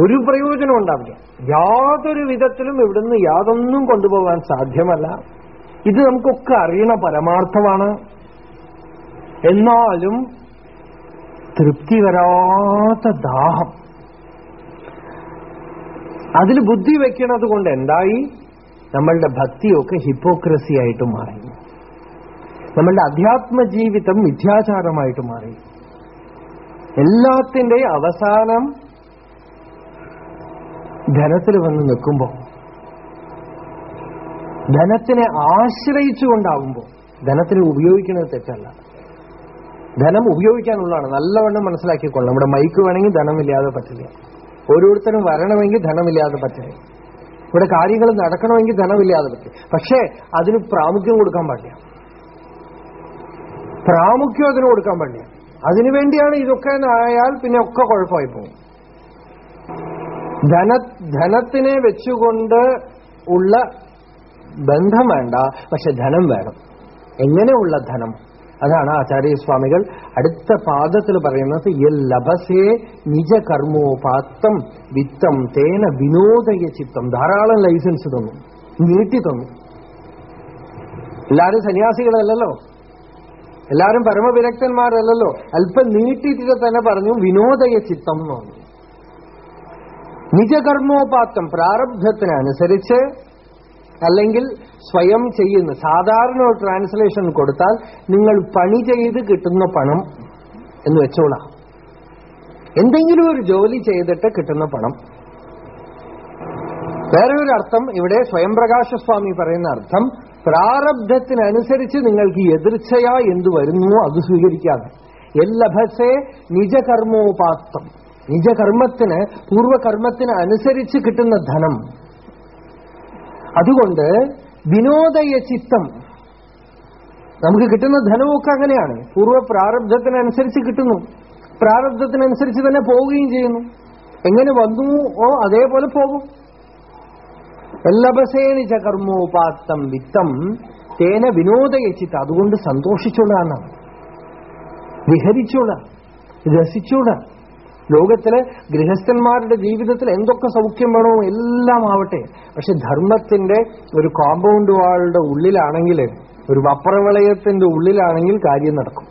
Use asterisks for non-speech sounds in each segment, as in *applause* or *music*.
ഒരു പ്രയോജനം ഉണ്ടാവില്ല. യാതൊരു വിധത്തിലും ഇവിടുന്ന് യാതൊന്നും കൊണ്ടുപോകാൻ സാധ്യമല്ല. ഇത് നമുക്കൊക്കെ അറിയണ പരമാർത്ഥമാണ്. എന്നാലും തൃപ്തി വരാത്ത ദാഹം. അതിൽ ബുദ്ധി വെക്കണത് കൊണ്ട് എന്തായി? നമ്മളുടെ ഭക്തിയൊക്കെ ഹിപ്പോക്രസി ആയിട്ട് മാറി. നമ്മളുടെ അധ്യാത്മ ജീവിതം മിഥ്യാചാരമായിട്ട് മാറി. എല്ലാത്തിന്റെയും അവസാനം ധനത്തിൽ വന്ന് നിൽക്കുമ്പോൾ ധനത്തിനെ ആശ്രയിച്ചുകൊണ്ടാവുമ്പോൾ ധനത്തിനെ ഉപയോഗിക്കുന്നത് തെറ്റല്ല. ധനം ഉപയോഗിക്കാനുള്ളതാണ്. നല്ലവണ്ണം മനസ്സിലാക്കിക്കൊള്ളണം. നമ്മുടെ മൈക്ക് വേണമെങ്കിൽ ധനമില്ലാതെ പറ്റില്ല. ഓരോരുത്തരും വരണമെങ്കിൽ ധനമില്ലാതെ പറ്റില്ല. ഇവിടെ കാര്യങ്ങൾ നടക്കണമെങ്കിൽ ധനമില്ലാതെ പറ്റും പക്ഷേ അതിന് പ്രാമുഖ്യം കൊടുക്കാൻ പാടില്ല. പ്രാമുഖ്യം അതിന് കൊടുക്കാൻ പാടില്ല. അതിനുവേണ്ടിയാണ് ഇതൊക്കെ ആയാൽ പിന്നെ ഒക്കെ കുഴപ്പമായി പോകും ധന ധനത്തിനെ വെച്ചുകൊണ്ട് ഉള്ള ബന്ധം വേണ്ട പക്ഷെ ധനം വേണം. എങ്ങനെയുള്ള ധനം? അതാണ് ആചാര്യസ്വാമികൾ അടുത്ത പാദത്തിൽ പറയുന്നത് യൽ ലഭസേ നിജ കർമ്മോപാത്തം വിത്തം തേന വിനോദയ ചിത്തം. ധാരാളം ലൈസൻസ് തന്നു നീട്ടി തന്നു. എല്ലാവരും സന്യാസികളല്ലല്ലോ? എല്ലാവരും പരമവിരക്തന്മാരല്ലല്ലോ? അല്പം നീട്ടിയിട്ട് തന്നെ പറഞ്ഞു വിനോദയ ചിത്തം എന്ന് പറഞ്ഞു. നിജകർമ്മോപാത്തം പ്രാരബ്ധത്തിനനുസരിച്ച് അല്ലെങ്കിൽ സ്വയം ചെയ്യുന്ന സാധാരണ ഒരു ട്രാൻസ്ലേഷൻ കൊടുത്താൽ നിങ്ങൾ പണി ചെയ്ത് കിട്ടുന്ന പണം എന്ന് വെച്ചോളാം. എന്തെങ്കിലും ഒരു ജോലി ചെയ്തിട്ട് കിട്ടുന്ന പണം. വേറെ ഒരു അർത്ഥം ഇവിടെ സ്വയംപ്രകാശ സ്വാമി പറയുന്ന അർത്ഥം പ്രാരബ്ധത്തിനനുസരിച്ച് നിങ്ങൾക്ക് എതിർച്ചയാ എന്തു വരുന്നു അത് സ്വീകരിക്കാതെ. എല്ലഭസേ നിജകർമ്മോപാത്തം. നിജകർമ്മത്തിന് പൂർവകർമ്മത്തിന് അനുസരിച്ച് കിട്ടുന്ന ധനം. അതുകൊണ്ട് വിനോദയ ചിത്തം. നമുക്ക് കിട്ടുന്ന ധനമൊക്കെ അങ്ങനെയാണ്. പൂർവ പ്രാരബ്ധത്തിനനുസരിച്ച് കിട്ടുന്നു. പ്രാരബ്ധത്തിനനുസരിച്ച് തന്നെ പോവുകയും ചെയ്യുന്നു. എങ്ങനെ വന്നു ഓ അതേപോലെ പോകും. എല്ലപസേനിച്ച കർമ്മോപാത്തം വിത്തം തേന വിനോദയ ചിത്തം. അതുകൊണ്ട് സന്തോഷിച്ചോളാണ് വിഹരിച്ചോളാം. രസിച്ചോള. ലോകത്തിലെ ഗൃഹസ്ഥന്മാരുടെ ജീവിതത്തിൽ എന്തൊക്കെ സൗഖ്യം വേണോ എല്ലാം ആവട്ടെ. പക്ഷെ ധർമ്മത്തിന്റെ ഒരു കോമ്പൗണ്ട് വാളുടെ ഉള്ളിലാണെങ്കിൽ ഒരു വപ്രവളയത്തിന്റെ ഉള്ളിലാണെങ്കിൽ കാര്യം നടക്കും.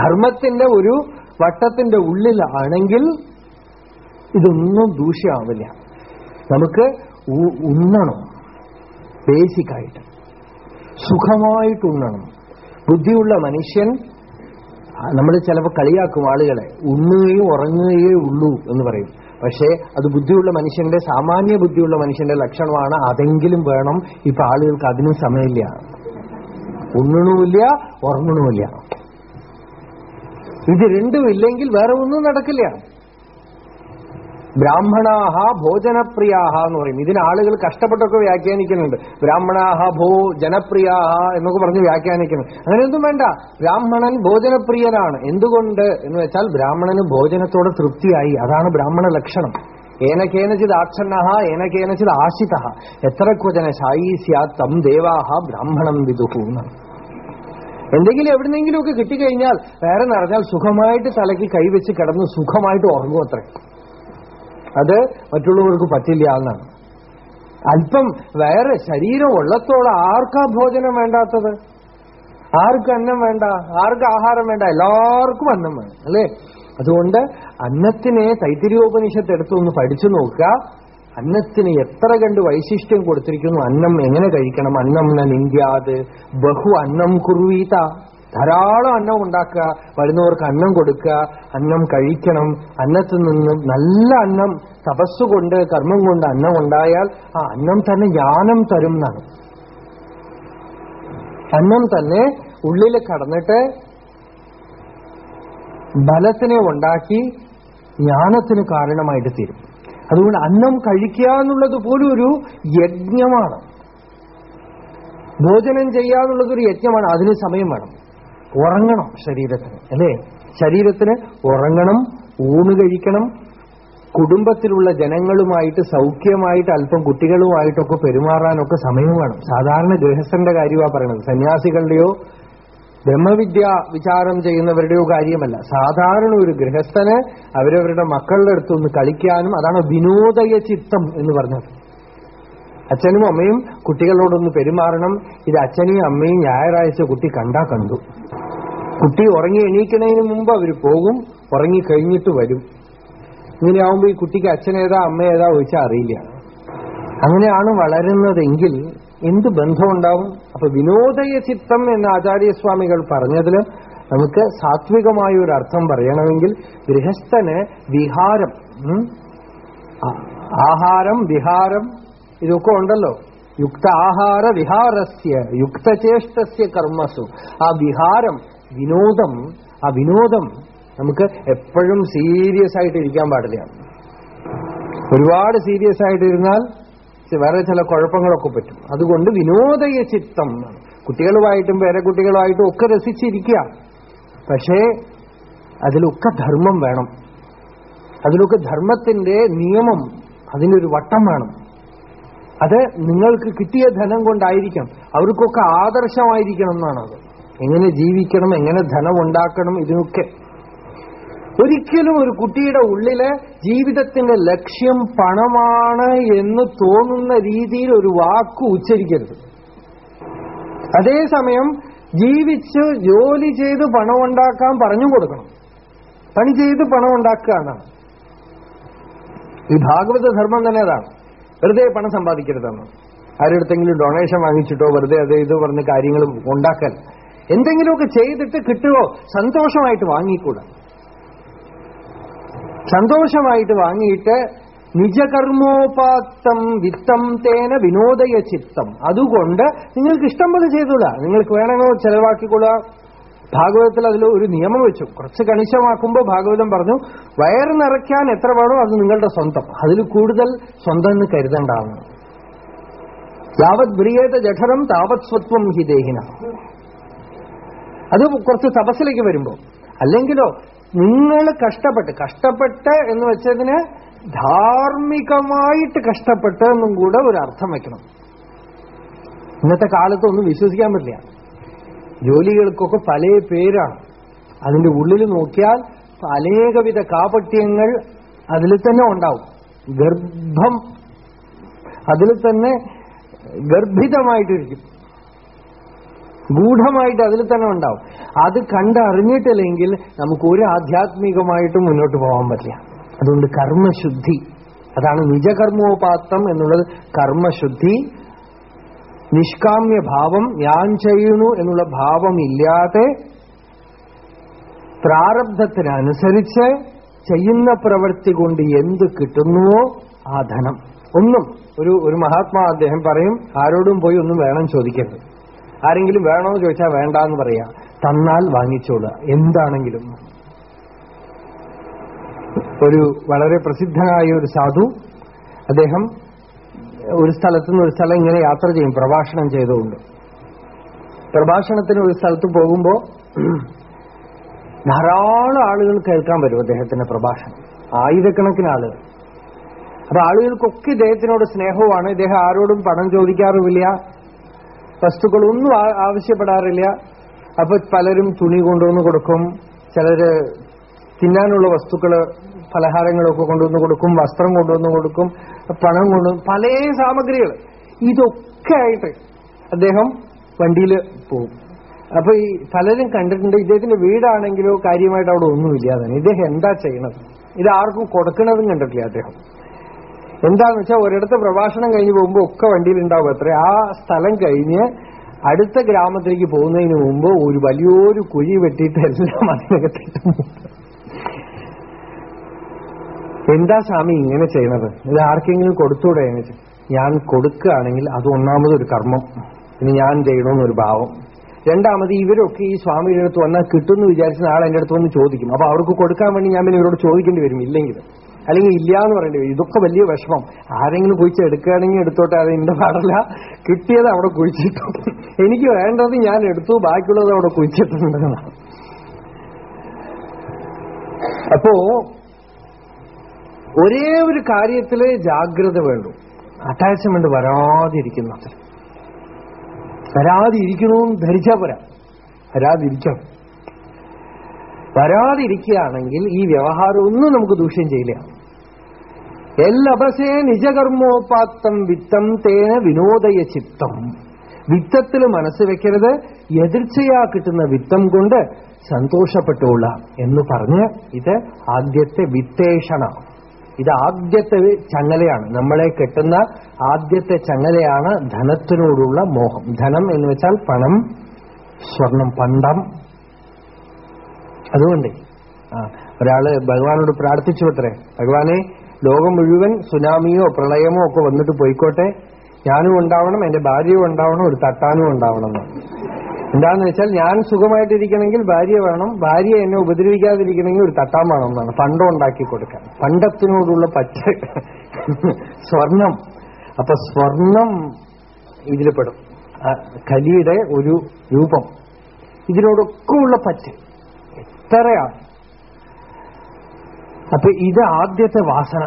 ധർമ്മത്തിന്റെ ഒരു വട്ടത്തിന്റെ ഉള്ളിലാണെങ്കിൽ ഇതൊന്നും ദൂഷ്യമാവില്ല നമുക്ക് ഉണ്ണണം. ബേസിക്കായിട്ട് സുഖമായിട്ട് ഉണ്ണണം. ബുദ്ധിയുള്ള മനുഷ്യൻ നമ്മൾ ചിലപ്പോൾ കളിയാക്കും ആളുകളെ. ഉണ്ണുകയും ഉറങ്ങുകയേ ഉള്ളൂ എന്ന് പറയും. പക്ഷേ അത് ബുദ്ധിയുള്ള മനുഷ്യന്റെ സാമാന്യ ബുദ്ധിയുള്ള മനുഷ്യന്റെ ലക്ഷണമാണ് അതെങ്കിലും വേണം. ഇപ്പൊ ആളുകൾക്ക് അതിനും സമയമില്ല. ഉണ്ണണമില്ല ഉറങ്ങണമില്ല. ഇത് രണ്ടും ഇല്ലെങ്കിൽ വേറെ ഒന്നും നടക്കില്ല. ബ്രാഹ്മണാഹ ഭോജനപ്രിയാഹ എന്ന് പറയും. ഇതിന് ആളുകൾ കഷ്ടപ്പെട്ടൊക്കെ വ്യാഖ്യാനിക്കുന്നുണ്ട്. ബ്രാഹ്മണാഹ ഭോ ജനപ്രിയാഹ എന്നൊക്കെ പറഞ്ഞ് വ്യാഖ്യാനിക്കുന്നു. അങ്ങനെയൊന്നും വേണ്ട. ബ്രാഹ്മണൻ ഭോജനപ്രിയനാണ്. എന്തുകൊണ്ട് എന്ന് വെച്ചാൽ ബ്രാഹ്മണന് ഭോജനത്തോടെ തൃപ്തിയായി. അതാണ് ബ്രാഹ്മണ ലക്ഷണം. ഏനക്കേനചിത് ആച്ഛന്ന ഏനക്കേനചിത് ആശിത എത്ര ക്വചന ശായി സ്യാത് തം ദേവാഹ ബ്രാഹ്മണം വിദുഹു എന്തെങ്കിലും എവിടെന്നെങ്കിലുമൊക്കെ കിട്ടിക്കഴിഞ്ഞാൽ വേറെ നിറഞ്ഞാൽ സുഖമായിട്ട് തലയ്ക്ക് കൈവച്ച് കിടന്ന് സുഖമായിട്ട് ഉറങ്ങും അത് മറ്റുള്ളവർക്ക് പറ്റില്ല എന്നാണ്. അല്പം വേറെ ശരീരം ഉള്ളത്തോളം ആർക്കാ ഭോജനം വേണ്ടാത്തത്? ആർക്ക് അന്നം വേണ്ട? ആർക്ക് ആഹാരം വേണ്ട? എല്ലാവർക്കും അന്നം വേണം അല്ലേ? അതുകൊണ്ട് അന്നത്തിനെ തൈത്തിരിയോപനിഷത്ത് എടുത്തൊന്ന് പഠിച്ചു നോക്കുക. അന്നത്തിന് എത്ര കണ്ട് വൈശിഷ്ട്യം കൊടുത്തിരിക്കുന്നു? അന്നം എങ്ങനെ കഴിക്കണം? അന്നം നിന്ദ്യാത് ബഹു അന്നം കുറുവീത. ധാരാളം അന്നം ഉണ്ടാക്കുക വരുന്നവർക്ക് അന്നം കൊടുക്കുക അന്നം കഴിക്കണം അന്നത്തിൽ നിന്ന് നല്ല അന്നം തപസ്സുകൊണ്ട് കർമ്മം കൊണ്ട് അന്നം ഉണ്ടായാൽ ആ അന്നം തന്നെ ജ്ഞാനം തരും എന്നാണ്. അന്നം തന്നെ ഉള്ളിൽ കടന്നിട്ട് ബലത്തിനെ ഉണ്ടാക്കി ജ്ഞാനത്തിന് കാരണമായിട്ട് തീരും. അതുകൊണ്ട് അന്നം കഴിക്കുക എന്നുള്ളത് പോലും ഒരു യജ്ഞമാണ്. ഭോജനം ചെയ്യുക എന്നുള്ളത് ഒരു യജ്ഞമാണ്. അതിന് സമയം വേണം. ഉറങ്ങണം ശരീരത്തിന് അല്ലേ? ശരീരത്തിന് ഉറങ്ങണം ഊണ് കഴിക്കണം. കുടുംബത്തിലുള്ള ജനങ്ങളുമായിട്ട് സൗഖ്യമായിട്ട് അല്പം കുട്ടികളുമായിട്ടൊക്കെ പെരുമാറാനൊക്കെ സമയം വേണം. സാധാരണ ഗൃഹസ്ഥന്റെ കാര്യമാണ് പറയുന്നത് സന്യാസികളുടെയോ ബ്രഹ്മവിദ്യ വിചാരം ചെയ്യുന്നവരുടെയോ കാര്യമല്ല. സാധാരണ ഒരു ഗൃഹസ്ഥന് അവരവരുടെ മക്കളുടെ അടുത്തൊന്ന് കളിക്കാനും അതാണ് വിനോദയ ചിത്തം എന്ന് പറഞ്ഞത്. അച്ഛനും അമ്മയും കുട്ടികളോടൊന്ന് പെരുമാറണം. ഇത് അച്ഛനെയും അമ്മയും ഞായറാഴ്ച കുട്ടി കണ്ടാ കണ്ടു. കുട്ടി ഉറങ്ങി എണീക്കുന്നതിന് മുമ്പ് അവർ പോകും ഉറങ്ങി കഴിഞ്ഞിട്ട് വരും. ഇങ്ങനെയാവുമ്പോ ഈ കുട്ടിക്ക് അച്ഛനേതാ അമ്മ ഏതാ ചോദിച്ചാൽ അറിയില്ല. അങ്ങനെയാണ് വളരുന്നതെങ്കിൽ എന്ത് ബന്ധമുണ്ടാവും? അപ്പൊ വിനോദയ ചിത്തം എന്ന് ആചാര്യസ്വാമികൾ പറഞ്ഞതിൽ നമുക്ക് സാത്വികമായ ഒരു അർത്ഥം പറയണമെങ്കിൽ ഗൃഹസ്ഥന് വിഹാരം ആഹാരം വിഹാരം ഇതൊക്കെ ഉണ്ടല്ലോ. യുക്ത ആഹാര വിഹാരസ്യ യുക്തചേഷ്ടസ്യ കർമ്മസു. ആ വിഹാരം വിനോദം ആ വിനോദം നമുക്ക് എപ്പോഴും സീരിയസ് ആയിട്ട് ഇരിക്കാൻ പാടില്ല. ഒരുപാട് സീരിയസ് ആയിട്ടിരുന്നാൽ വേറെ ചില കുഴപ്പങ്ങളൊക്കെ പറ്റും. അതുകൊണ്ട് വിനോദയ ചിത്തം കുട്ടികളുമായിട്ടും വേറെ കുട്ടികളുമായിട്ടും ഒക്കെ രസിച്ചിരിക്കുക. പക്ഷേ അതിലൊക്കെ ധർമ്മം വേണം. അതിലൊക്കെ ധർമ്മത്തിന്റെ നിയമം അതിനൊരു വട്ടം വേണം. അത് നിങ്ങൾക്ക് കിട്ടിയ ധനം കൊണ്ടായിരിക്കാം അവർക്കൊക്കെ ആദർശമായിരിക്കണം എന്നാണ് എങ്ങനെ ജീവിക്കണം എങ്ങനെ ധനം ഉണ്ടാക്കണം ഇതിനൊക്കെ. ഒരിക്കലും ഒരു കുട്ടിയുടെ ഉള്ളിൽ ജീവിതത്തിന്റെ ലക്ഷ്യം പണമാണ് എന്ന് തോന്നുന്ന രീതിയിൽ ഒരു വാക്ക് ഉച്ചരിക്കരുത്. അതേസമയം ജീവിച്ച് ജോലി ചെയ്ത് പണം ഉണ്ടാക്കാൻ പറഞ്ഞു കൊടുക്കണം. പണി ചെയ്ത് പണം ഉണ്ടാക്കുക എന്നാണ്. ഈ ഭാഗവത ധർമ്മം തന്നെ അതാണ്. വെറുതെ പണം സമ്പാദിക്കരുതെന്ന്. ആരുടെടുത്തെങ്കിലും ഡൊണേഷൻ വാങ്ങിച്ചിട്ടോ വെറുതെ അതേ ഇത് പറഞ്ഞ് കാര്യങ്ങൾ ഉണ്ടാക്കാൻ എന്തെങ്കിലുമൊക്കെ ചെയ്തിട്ട് കിട്ടുമോ സന്തോഷമായിട്ട് വാങ്ങിക്കൂടാ. സന്തോഷമായിട്ട് വാങ്ങിയിട്ട് നിജകർമ്മോപാത്തം വിത്തം തേന വിനോദയ ചിത്തം. അതുകൊണ്ട് നിങ്ങൾക്ക് ഇഷ്ടം പോലെ ചെയ്തുകൂടാ. നിങ്ങൾക്ക് വേണമെങ്കിൽ ചെലവാക്കിക്കൊള്ളുക. ഭാഗവതത്തിൽ അതിൽ ഒരു നിയമം വെച്ചു. കുറച്ച് കണിശമാക്കുമ്പോൾ ഭാഗവതം പറഞ്ഞു വയറ് നിറയ്ക്കാൻ എത്ര വേണോ അത് നിങ്ങളുടെ സ്വന്തം. അതിൽ കൂടുതൽ സ്വന്തം എന്ന് കരുതണ്ടാവുന്നു യാവത് ബ്രിയേത ജഠരം താവത് സ്വത്വം ഹി ദേഹിന. അത് കുറച്ച് തപസ്സിലേക്ക് വരുമ്പോ. അല്ലെങ്കിലോ നിങ്ങൾ കഷ്ടപ്പെട്ട് കഷ്ടപ്പെട്ട് എന്ന് വെച്ചതിന് ധാർമ്മികമായിട്ട് കഷ്ടപ്പെട്ട് എന്നും കൂടെ ഒരു അർത്ഥം വെക്കണം. ഇന്നത്തെ കാലത്തൊന്നും വിശ്വസിക്കാൻ പറ്റില്ല. ജോലികൾക്കൊക്കെ പല പേരാണ്. അതിന്റെ ഉള്ളിൽ നോക്കിയാൽ അനേകവിധ കാപട്യങ്ങൾ അതിൽ തന്നെ ഉണ്ടാവും. ഗർഭം അതിൽ തന്നെ ഗർഭിതമായിട്ടിരിക്കും. ഗൂഢമായിട്ട് അതിൽ തന്നെ ഉണ്ടാവും. അത് കണ്ടറിഞ്ഞിട്ടില്ലെങ്കിൽ നമുക്ക് ഒരു ആധ്യാത്മികമായിട്ടും മുന്നോട്ട് പോകാൻ പറ്റില്ല. അതുകൊണ്ട് കർമ്മശുദ്ധി. അതാണ് നിജകർമ്മോപാത്തം എന്നുള്ളത്. കർമ്മശുദ്ധി നിഷ്കാമ്യ ഭാവം ഞാൻ ചെയ്യുന്നു എന്നുള്ള ഭാവമില്ലാതെ പ്രാരബ്ധത്തിനനുസരിച്ച് ചെയ്യുന്ന പ്രവൃത്തി കൊണ്ട് എന്ത് കിട്ടുന്നുവോ ആ ധനം. ഒന്നും. ഒരു ഒരു മഹാത്മാ അദ്ദേഹം പറയും ആരോടും പോയി ഒന്നും വേണം ചോദിക്കരുത്. ആരെങ്കിലും വേണമെന്ന് ചോദിച്ചാൽ വേണ്ട എന്ന് പറയാ. തന്നാൽ വാങ്ങിച്ചോളുക എന്താണെങ്കിലും. ഒരു വളരെ പ്രസിദ്ധനായ ഒരു സാധു അദ്ദേഹം ഒരു സ്ഥലത്ത് നിന്ന് ഒരു സ്ഥലം ഇങ്ങനെ യാത്ര ചെയ്യും പ്രഭാഷണം ചെയ്തുകൊണ്ട്. പ്രഭാഷണത്തിന് ഒരു സ്ഥലത്ത് പോകുമ്പോൾ ധാരാളം ആളുകൾ കേൾക്കാൻ വരും അദ്ദേഹത്തിന്റെ പ്രഭാഷണം. ആയിരക്കണക്കിന് ആളുകൾ. അപ്പൊ ആളുകൾക്കൊക്കെ ഇദ്ദേഹത്തിനോട് സ്നേഹവുമാണ്. ഇദ്ദേഹം ആരോടും പണം ചോദിക്കാറുമില്ല. വസ്തുക്കളൊന്നും ആവശ്യപ്പെടാറില്ല. അപ്പൊ പലരും തുണി കൊണ്ടുവന്ന് കൊടുക്കും. ചിലര് തിന്നാനുള്ള വസ്തുക്കൾ പലഹാരങ്ങളൊക്കെ കൊണ്ടുവന്ന് കൊടുക്കും വസ്ത്രം കൊണ്ടുവന്ന് കൊടുക്കും പണം കൊണ്ടുവന്ന് പല സാമഗ്രികൾ ഇതൊക്കെ ആയിട്ട് അദ്ദേഹം വണ്ടിയിൽ പോകും അപ്പൊ ഈ പലരും കണ്ടിട്ടുണ്ട് ഇദ്ദേഹത്തിന്റെ വീടാണെങ്കിലോ കാര്യമായിട്ട് അവിടെ ഒന്നുമില്ലാതെ ഇദ്ദേഹം എന്താ ചെയ്യണത്? ഇത് ആർക്കും കൊടുക്കണതും കണ്ടിട്ടില്ല അദ്ദേഹം. എന്താന്ന് വെച്ചാൽ ഒരിടത്ത് പ്രഭാഷണം കഴിഞ്ഞ് പോകുമ്പോൾ ഒക്കെ വണ്ടിയിൽ ഉണ്ടാവും അത്ര. ആ സ്ഥലം കഴിഞ്ഞ് അടുത്ത ഗ്രാമത്തിലേക്ക് പോകുന്നതിന് മുമ്പ് ഒരു വലിയൊരു കുഴി വെട്ടിയിട്ട് എല്ലാം അതിനകത്തിട്ട് എന്താ സ്വാമി ഇങ്ങനെ ചെയ്യണത്? ഇത് ആർക്കെങ്കിലും കൊടുത്തൂടെ ഞാൻ കൊടുക്കുകയാണെങ്കിൽ അത് ഒന്നാമത് ഒരു കർമ്മം. ഇനി ഞാൻ ചെയ്യണമെന്നൊരു ഭാവം. രണ്ടാമത് ഇവരൊക്കെ ഈ സ്വാമിയുടെ അടുത്ത് വന്നാൽ കിട്ടുമെന്ന് വിചാരിച്ച് നാളെ എന്റെ അടുത്ത് വന്ന് ചോദിക്കും. അപ്പൊ അവർക്ക് കൊടുക്കാൻ വേണ്ടി ഞാൻ പിന്നെ ഇവരോട് ചോദിക്കേണ്ടി വരും ഇല്ലെങ്കിൽ. അല്ലെങ്കിൽ ഇല്ല എന്ന് പറയേണ്ടി വരും. ഇതൊക്കെ വലിയ വിഷമം. ആരെങ്കിലും കുഴിച്ച് എടുക്കുകയാണെങ്കിൽ എടുത്തോട്ടെ അത് എന്റെ പാടല്ല. കിട്ടിയത് അവിടെ കുഴിച്ചിട്ടു. എനിക്ക് വേണ്ടത് ഞാൻ എടുത്തു ബാക്കിയുള്ളത് അവിടെ കുഴിച്ചിട്ടുണ്ടെന്നാണ് അപ്പോ ഒരേ ഒരു കാര്യത്തിൽ ജാഗ്രത വേണ്ടു. അറ്റാച്ച്മെന്റ് വരാതിരിക്കുന്നത് വരാതിരിക്കണമെന്ന് ധരിച്ചാ പോരാ. വരാതിരിക്കണം വരാതിരിക്കുകയാണെങ്കിൽ ഈ വ്യവഹാരം ഒന്നും നമുക്ക് ദൂഷ്യം ചെയ്യില്ല. എല്ലപസേ നിജകർമ്മോപാത്തം വിത്തം തേന വിനോദയ ചിത്തം. വിത്തത്തിൽ മനസ്സ് വെക്കരുത് എതിർച്ചയാ കിട്ടുന്ന വിത്തം കൊണ്ട് സന്തോഷപ്പെട്ടുള്ള എന്ന് പറഞ്ഞ് ഇത് ആദ്യത്തെ വിത്തേഷണ. ഇത് ആദ്യത്തെ ചങ്ങലയാണ്. നമ്മളെ കെട്ടുന്ന ആദ്യത്തെ ചങ്ങലയാണ് ധനത്തിനോടുള്ള മോഹം. ധനം എന്ന് വെച്ചാൽ പണം സ്വർണം പണ്ടം. അതുകൊണ്ട് ഒരാൾ ഭഗവാനോട് പ്രാർത്ഥിച്ചു അത്രേ ഭഗവാനെ ലോകം മുഴുവൻ സുനാമിയോ പ്രളയമോ ഒക്കെ വന്നിട്ട് പോയിക്കോട്ടെ. ഞാനും ഉണ്ടാവണം എന്റെ ഭാര്യയും ഉണ്ടാവണം ഒരു തട്ടാനും ഉണ്ടാവണം എന്താന്ന് വെച്ചാൽ ഞാൻ സുഖമായിട്ടിരിക്കണമെങ്കിൽ ഭാര്യ വേണം. ഭാര്യ എന്നെ ഉപദ്രവിക്കാതിരിക്കണമെങ്കിൽ ഒരു തട്ടാൻ വേണം എന്നാണ്. പണ്ടം ഉണ്ടാക്കി കൊടുക്കാൻ. പണ്ടത്തിനോടുള്ള പച്ച *laughs* സ്വർണം. അപ്പൊ സ്വർണം ഇതിൽപ്പെടും കലിയുടെ ഒരു രൂപം. ഇതിനോടൊക്കെ ഉള്ള പച്ച. എത്രയാണ് അപ്പൊ ഇത് ആദ്യത്തെ വാസന.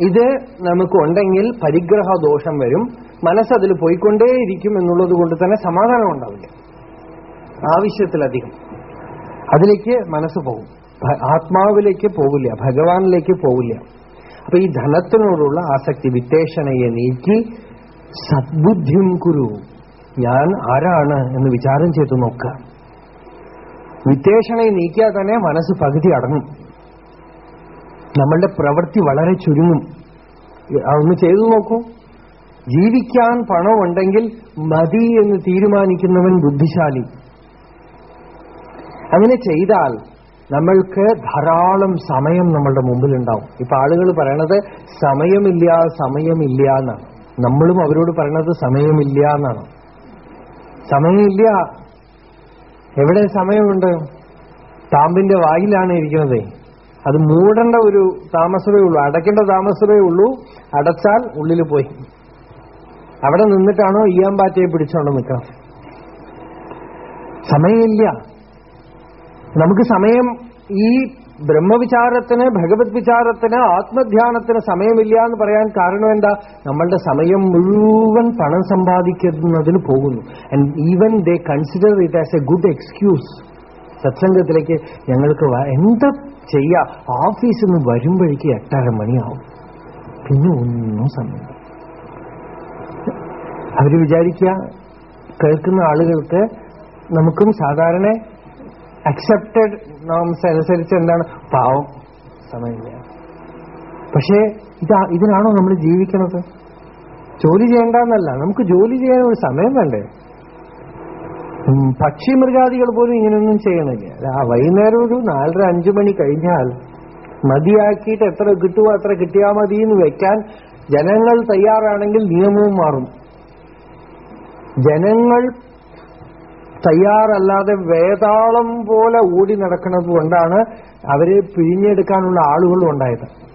ഇത് നമുക്ക് ഉണ്ടെങ്കിൽ പരിഗ്രഹ ദോഷം വരും. മനസ്സതിൽ പോയിക്കൊണ്ടേയിരിക്കും എന്നുള്ളത് കൊണ്ട് തന്നെ സമാധാനം ഉണ്ടാവില്ല. ആവശ്യത്തിലധികം. അതിലേക്ക് മനസ്സ് പോകും. ആത്മാവിലേക്ക് പോകില്ല ഭഗവാനിലേക്ക് പോകില്ല അപ്പൊ ഈ ധനത്തിനോടുള്ള ആസക്തി വിത്തേഷണയെ നീക്കി സദ്ബുദ്ധിം കുരു. ഞാൻ ആരാണ് എന്ന് വിചാരം ചെയ്തു നോക്കുക. വിത്തേഷണയെ നീക്കിയാൽ തന്നെ മനസ്സ് പകുതി അടങ്ങും. നമ്മളുടെ പ്രവൃത്തി വളരെ ചുരുങ്ങും. അതൊന്ന് ചെയ്തു നോക്കൂ. ജീവിക്കാൻ പണമുണ്ടെങ്കിൽ മതി എന്ന് തീരുമാനിക്കുന്നവൻ ബുദ്ധിശാലി. അങ്ങനെ ചെയ്താൽ നമ്മൾക്ക് ധാരാളം സമയം നമ്മളുടെ മുമ്പിലുണ്ടാവും. ഇപ്പൊ ആളുകൾ പറയണത് സമയമില്ല സമയമില്ല എന്നാണ്. നമ്മളും അവരോട് പറയണത് സമയമില്ല എന്നാണ്. സമയമില്ല. എവിടെ സമയമുണ്ട്? പാമ്പിന്റെ വായിലാണ് ഇരിക്കുന്നത്. അത് മൂടേണ്ട ഒരു താമസമേ ഉള്ളൂ അടയ്ക്കേണ്ട താമസമേ ഉള്ളൂ അടച്ചാൽ ഉള്ളിൽ പോയി. അവിടെ നിന്നിട്ടാണോ ഈയാമ്പാറ്റയെ പിടിച്ചോണ്ട് നിൽക്കണം സമയമില്ല. നമുക്ക് സമയം ഈ ബ്രഹ്മവിചാരത്തിന് ഭഗവത് വിചാരത്തിന് ആത്മധ്യാനത്തിന് സമയമില്ല എന്ന് പറയാൻ കാരണം എന്താ? നമ്മളുടെ സമയം മുഴുവൻ പണം സമ്പാദിക്കുന്നതിന് പോകുന്നു. And even they consider it as a good excuse സത്സംഗത്തിലേക്ക് ഞങ്ങൾക്ക് എന്താ ചെയ്യാ ഓഫീസിൽ നിന്ന് വരുമ്പോഴേക്ക് എട്ടര മണിയാവും. പിന്നെ ഒന്നും സമയം അവർ വിചാരിക്കുക കേൾക്കുന്ന ആളുകൾക്ക് നമുക്കും സാധാരണ അക്സെപ്റ്റഡ് നോംസ് അനുസരിച്ച് എന്താണ്? പാവം സമയമില്ല. പക്ഷേ ഇതാ ഇതിനാണോ നമ്മൾ ജീവിക്കണത്? ജോലി ചെയ്യേണ്ടെന്നല്ല. നമുക്ക് ജോലി ചെയ്യാൻ ഒരു സമയം വേണ്ടേ? പക്ഷി മൃഗാദികൾ പോലും ഇങ്ങനെയൊന്നും ചെയ്യണില്ല. ആ വൈകുന്നേരം ഒരു നാലര അഞ്ചു മണി കഴിഞ്ഞാൽ മതിയാക്കിയിട്ട് എത്ര കിട്ടുമോ അത്ര കിട്ടിയാൽ മതി എന്ന് വെക്കാൻ ജനങ്ങൾ തയ്യാറാണെങ്കിൽ നിയമവും മാറും. ജനങ്ങൾ തയ്യാറല്ലാതെ വേതാളം പോലെ ഓടി നടക്കുന്നത് കൊണ്ടാണ് അവരെ പിഴിഞ്ഞെടുക്കാനുള്ള ആളുകളും ഉണ്ടായത്.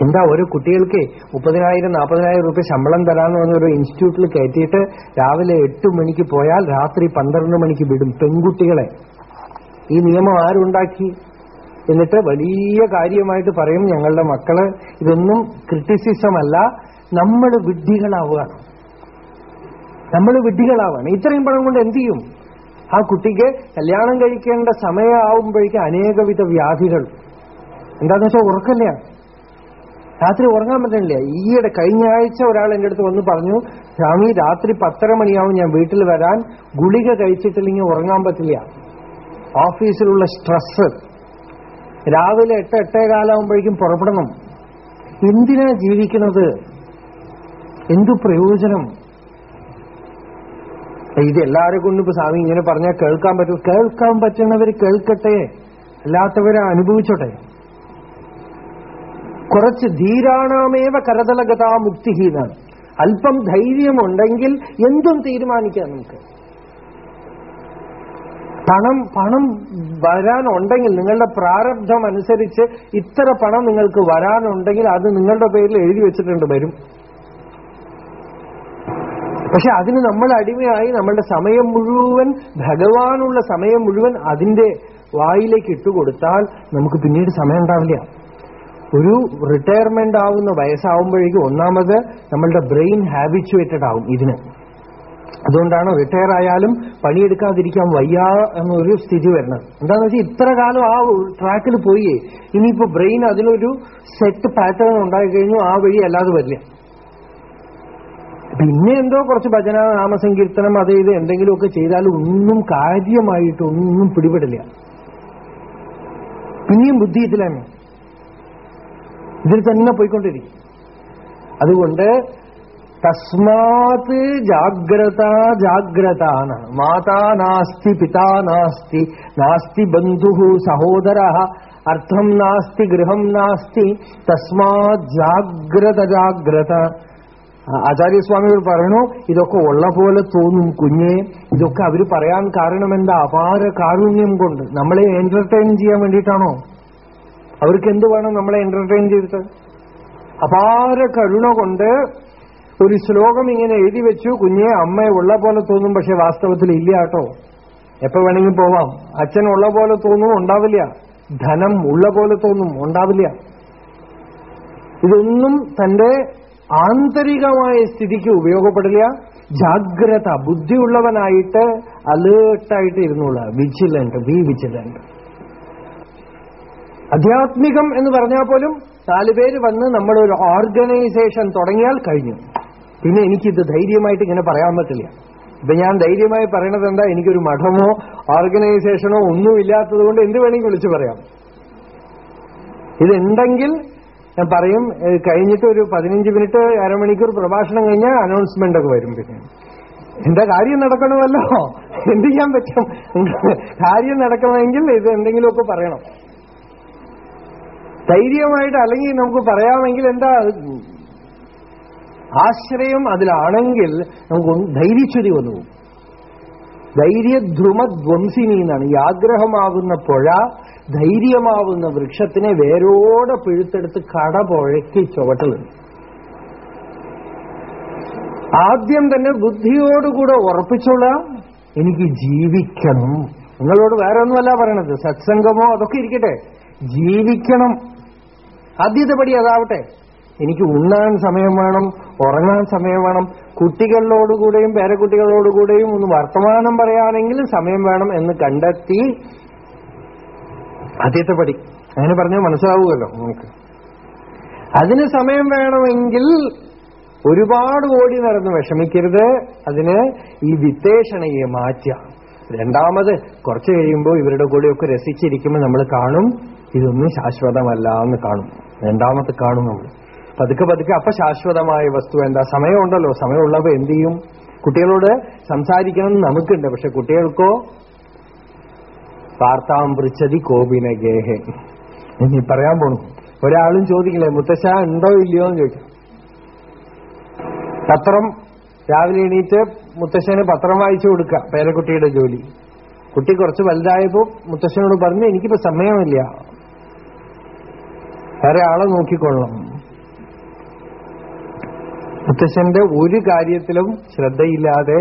എന്താ ഓരോ കുട്ടികൾക്ക് മുപ്പതിനായിരം നാൽപ്പതിനായിരം രൂപ ശമ്പളം തരാന്ന് പറഞ്ഞ ഒരു ഇൻസ്റ്റിറ്റ്യൂട്ടിൽ കയറ്റിയിട്ട് രാവിലെ എട്ട് മണിക്ക് പോയാൽ രാത്രി പന്ത്രണ്ട് മണിക്ക് വിടും പെൺകുട്ടികളെ. ഈ നിയമം ആരുണ്ടാക്കി? എന്നിട്ട് വലിയ കാര്യമായിട്ട് പറയും ഞങ്ങളുടെ മക്കൾ ഇതൊന്നും ക്രിറ്റിസിസം അല്ല നമ്മൾ വിഡ്ഢികളാവുകയാണ് നമ്മൾ വിഡ്ഢികളാവാണ്. ഇത്രയും പണം കൊണ്ട് എന്ത് ചെയ്യും? ആ കുട്ടിക്ക് കല്യാണം കഴിക്കേണ്ട സമയമാവുമ്പോഴേക്കും അനേകവിധ വ്യാധികൾ. എന്താന്ന് വെച്ചാൽ ഉറക്കല്ല രാത്രി ഉറങ്ങാൻ പറ്റണില്ല. ഈയിടെ കഴിഞ്ഞ ആഴ്ച ഒരാൾ എന്റെ അടുത്ത് വന്ന് പറഞ്ഞു സ്വാമി രാത്രി പത്തര മണിയാവും ഞാൻ വീട്ടിൽ വരാൻ. ഗുളിക കഴിച്ചിട്ടില്ലെങ്കിൽ ഉറങ്ങാൻ പറ്റില്ല. ഓഫീസിലുള്ള സ്ട്രെസ് രാവിലെ എട്ട് എട്ടേ കാലാവുമ്പോഴേക്കും പുറപ്പെടണം. എന്തിനാ ജീവിക്കുന്നത്? എന്തു പ്രയോജനം? ഇത് എല്ലാവരെ കൊണ്ടും ഇപ്പൊ സ്വാമി ഇങ്ങനെ പറഞ്ഞാൽ കേൾക്കാൻ പറ്റും. കേൾക്കാൻ പറ്റുന്നവർ കേൾക്കട്ടെ. അല്ലാത്തവരെ അനുഭവിച്ചോട്ടെ. കുറച്ച് ധീരാണാമേവ കരതലഗതാ മുക്തിഹീനാണ്. അല്പം ധൈര്യമുണ്ടെങ്കിൽ എന്തും തീരുമാനിക്കാം നമുക്ക്. പണം പണം വരാനുണ്ടെങ്കിൽ നിങ്ങളുടെ പ്രാരബ്ധം അനുസരിച്ച് ഇത്ര പണം നിങ്ങൾക്ക് വരാനുണ്ടെങ്കിൽ അത് നിങ്ങളുടെ പേരിൽ എഴുതി വെച്ചിട്ടുണ്ട് വരും. പക്ഷെ അതിന് നമ്മൾ അടിമയായി നമ്മളുടെ സമയം മുഴുവൻ ഭഗവാനുള്ള സമയം മുഴുവൻ അതിന്റെ വായിലേക്ക് ഇട്ടുകൊടുത്താൽ നമുക്ക് പിന്നീട് സമയം ഉണ്ടാവില്ല. ഒരു റിട്ടയർമെന്റ് ആവുന്ന വയസ്സാവുമ്പോഴേക്കും ഒന്നാമത് നമ്മളുടെ ബ്രെയിൻ ഹാബിച്വേറ്റഡ് ആവും ഇതിന്. അതുകൊണ്ടാണ് റിട്ടയർ ആയാലും പണിയെടുക്കാതിരിക്കാൻ വയ്യ എന്നൊരു സ്ഥിതി വരുന്നത്. എന്താണെന്ന് വെച്ചാൽ ഇത്ര കാലം ആ ട്രാക്കിൽ പോയി. ഇനിയിപ്പോ ബ്രെയിൻ അതിലൊരു സെറ്റ് പാറ്റേൺ ഉണ്ടായി കഴിഞ്ഞു ആ വഴി അല്ലാതെ വരില്ല. പിന്നെ എന്തോ കുറച്ച് ഭജന നാമസങ്കീർത്തനം അത് ഇത് എന്തെങ്കിലുമൊക്കെ ചെയ്താലും ഒന്നും കാര്യമായിട്ടൊന്നും പിടിപെടില്ല. പിന്നെയും ബുദ്ധി ഇതിലാണ് ഇതിൽ തന്നെ പോയിക്കൊണ്ടിരിക്കും. അതുകൊണ്ട് തസ്മാത് ജാഗ്രത ജാഗ്രത മാതാ നാസ്തി പിതാ നാസ്തി നാസ്തി ബന്ധു സഹോദര അർത്ഥം നാസ്തി ഗൃഹം നാസ്തി തസ്മാത് ജാഗ്രത ജാഗ്രത. ആചാര്യസ്വാമികൾ പറയണു ഇതൊക്കെ ഉള്ള പോലെ തോന്നും കുഞ്ഞെ ഇതൊക്കെ അവർ പറയാൻ കാരണം എന്താ? അപാര കാരുണ്യം കൊണ്ട് നമ്മളെ എന്റർടൈൻ ചെയ്യാൻ വേണ്ടിയിട്ടാണോ? അവർക്ക് എന്ത് വേണം നമ്മളെ എന്റർടൈൻ ചെയ്തിട്ട്? അപാര കരുണ കൊണ്ട് ഒരു ശ്ലോകം ഇങ്ങനെ എഴുതി വെച്ചു. കുഞ്ഞെ അമ്മയെ ഉള്ള പോലെ തോന്നും പക്ഷെ വാസ്തവത്തിൽ ഇല്ല കേട്ടോ. എപ്പോ വേണമെങ്കിൽ പോവാം. അച്ഛൻ ഉള്ള പോലെ തോന്നും ഉണ്ടാവില്ല. ധനം ഉള്ള പോലെ തോന്നും? ഉണ്ടാവില്ല. ഇതൊന്നും തന്റെ ആന്തരികമായ സ്ഥിതിക്ക് ഉപയോഗപ്പെടില്ല. ജാഗ്രത ബുദ്ധിയുള്ളവനായിട്ട് അലേർട്ടായിട്ട് ഇരുന്നുള്ള വിജിലന്റ് ബി വിജിലന്റ് അധ്യാത്മികം എന്ന് പറഞ്ഞാൽ പോലും നാലുപേര് വന്ന് നമ്മളൊരു ഓർഗനൈസേഷൻ തുടങ്ങിയാൽ കഴിഞ്ഞു. പിന്നെ എനിക്കിത് ധൈര്യമായിട്ട് ഇങ്ങനെ പറയാൻ പറ്റില്ല. ഇപ്പൊ ഞാൻ ധൈര്യമായി പറയണത് എന്താ? എനിക്കൊരു മഠമോ ഓർഗനൈസേഷനോ ഒന്നും ഇല്ലാത്തത് കൊണ്ട് എന്ത് വേണമെങ്കിൽ വിളിച്ചു പറയാം. ഇതുണ്ടെങ്കിൽ ഞാൻ പറയും കഴിഞ്ഞിട്ട് ഒരു പതിനഞ്ച് മിനിറ്റ് അരമണിക്കൂർ പ്രഭാഷണം കഴിഞ്ഞാൽ അനൗൺസ്മെന്റ് ഒക്കെ വരും പിന്നെ. എന്റെ കാര്യം നടക്കണമല്ലോ? എന്ത് ചെയ്യാൻ പറ്റും? കാര്യം നടക്കണമെങ്കിൽ ഇത് എന്തെങ്കിലുമൊക്കെ പറയണം. ധൈര്യമായിട്ട് അല്ലെങ്കിൽ നമുക്ക് പറയാമെങ്കിൽ എന്താ ആശ്രയം അതിലാണെങ്കിൽ നമുക്ക് ധൈര്യച്യുതി വന്നു. ധൈര്യധ്രുമധ്വംസിനി എന്നാണ്. ഈ ആഗ്രഹമാകുന്ന പുഴ ധൈര്യമാവുന്ന വൃക്ഷത്തിനെ വേരോടെ പിഴുത്തെടുത്ത് കട പുഴയ്ക്ക് ചുവട്ടിലുണ്ട് ആദ്യം തന്നെ ബുദ്ധിയോടുകൂടെ ഉറപ്പിച്ചോളാം. എനിക്ക് ജീവിക്കണം. നിങ്ങളോട് വേറെ ഒന്നുമല്ല പറയണത്. സത്സംഗമോ അതൊക്കെ ഇരിക്കട്ടെ. ജീവിക്കണം. ആദ്യത്തെ അതാവട്ടെ. എനിക്ക് ഉണ്ണാൻ സമയം വേണം ഉറങ്ങാൻ സമയം വേണം കുട്ടികളോടുകൂടെയും പേരക്കുട്ടികളോടുകൂടെയും ഒന്ന് വർത്തമാനം പറയാനെങ്കിൽ സമയം വേണം എന്ന് കണ്ടെത്തി ആദ്യത്തെ പടി. അങ്ങനെ പറഞ്ഞാൽ മനസ്സിലാവുമല്ലോ നിങ്ങൾക്ക്. അതിന് സമയം വേണമെങ്കിൽ ഒരുപാട് ഓടി നടന്ന് വിഷമിക്കരുത്. അതിന് ഈ വിത്തേഷണയെ മാറ്റുക. രണ്ടാമത് കുറച്ച് കഴിയുമ്പോൾ ഇവരുടെ കൂടെയൊക്കെ രസിച്ചിരിക്കുമ്പോൾ നമ്മൾ കാണും ഇതൊന്നും ശാശ്വതമല്ല എന്ന് കാണും. രണ്ടാമത്തെ കാണും നമ്മൾ പതുക്കെ പതുക്കെ അപ്പൊ ശാശ്വതമായ വസ്തു എന്താ? സമയമുണ്ടല്ലോ. സമയമുള്ളപ്പോ എന്ത് ചെയ്യും? കുട്ടികളോട് സംസാരിക്കണം നമുക്കുണ്ട്. പക്ഷെ കുട്ടികൾക്കോ? വാർത്താം പൃച്ഛതി കോപിന ഗേഹെ. ഇനി പറയാൻ പോണു. ഒരാളും ചോദിക്കില്ലേ മുത്തശ്ശ ഉണ്ടോ ഇല്ലയോ എന്ന് ചോദിക്കും. പത്രം രാവിലെ എണീറ്റ് മുത്തശ്ശന് പത്രം വായിച്ചു കൊടുക്കുക പേരക്കുട്ടിയുടെ ജോലി. കുട്ടി കുറച്ച് വലുതായപ്പോ മുത്തശ്ശനോട് പറഞ്ഞു എനിക്കിപ്പോ സമയമില്ല. ആളെ നോക്കിക്കൊള്ളണം. മുത്തശ്ശന്റെ ഒരു കാര്യത്തിലും ശ്രദ്ധയില്ലാതെ